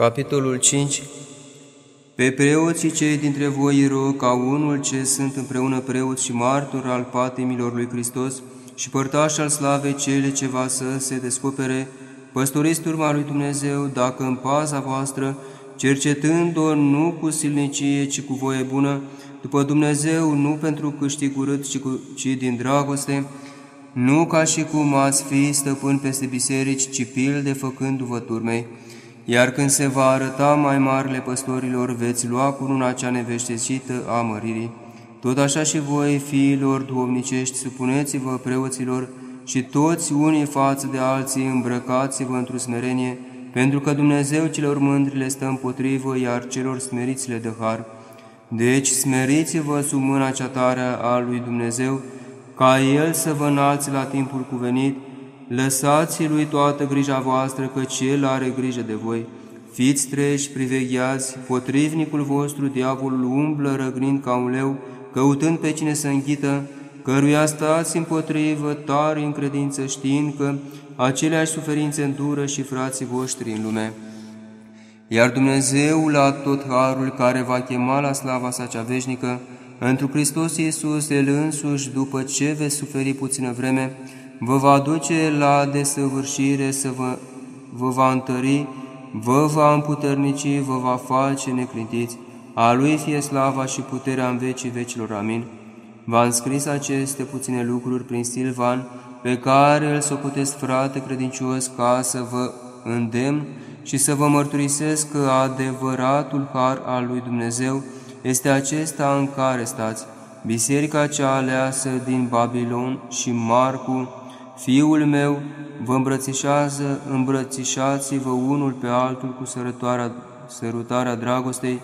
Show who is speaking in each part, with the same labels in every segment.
Speaker 1: Capitolul 5 Pe preoții cei dintre voi rog ca unul ce sunt împreună preot și martor al patimilor lui Hristos și părtaș al slavei cele ceva să se descopere, păstoriți turma lui Dumnezeu, dacă în paza voastră, cercetând-o nu cu silnicie, ci cu voie bună, după Dumnezeu, nu pentru câștig urât, ci, cu, ci din dragoste, nu ca și cum ați fi stăpân peste biserici, ci pilde făcându-vă turmei, iar când se va arăta mai marele păstorilor, veți lua curuna cea neveștecită a măririi. Tot așa și voi, fiilor duomnicești, supuneți-vă preoților și toți unii față de alții îmbrăcați-vă într-o smerenie, pentru că Dumnezeu celor mândri le stă împotrivă, iar celor smeriți le dă har. Deci smeriți-vă sub mâna cea tare a lui Dumnezeu, ca El să vă înalți la timpul cuvenit, Lăsați lui toată grija voastră, căci El are grijă de voi. Fiți treji, privegheați, potrivnicul vostru, diavolul, umblă răgnind ca un leu, căutând pe cine să înghită, căruia stați împotrivă, tare în credință, știind că aceleași suferințe îndură și frații voștri în lume. Iar Dumnezeu la tot harul care va chema la slava sa cea veșnică, întru Hristos Iisus, El însuși, după ce veți suferi puțină vreme, vă va duce la desăvârșire, să vă, vă va întări, vă va împuternici, vă va face neclintiți. A Lui fie slava și puterea în vecii vecilor. Amin. V-am scris aceste puține lucruri prin Silvan, pe care îl puteți, frate credincios, ca să vă îndemn și să vă mărturisesc că adevăratul har al lui Dumnezeu este acesta în care stați, biserica cea aleasă din Babilon și Marcu, Fiul meu, vă îmbrățișează, îmbrățișați-vă unul pe altul cu sărătoarea, sărutarea dragostei,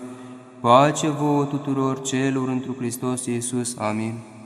Speaker 1: pace vouă tuturor celor întru Hristos Iisus. Amin.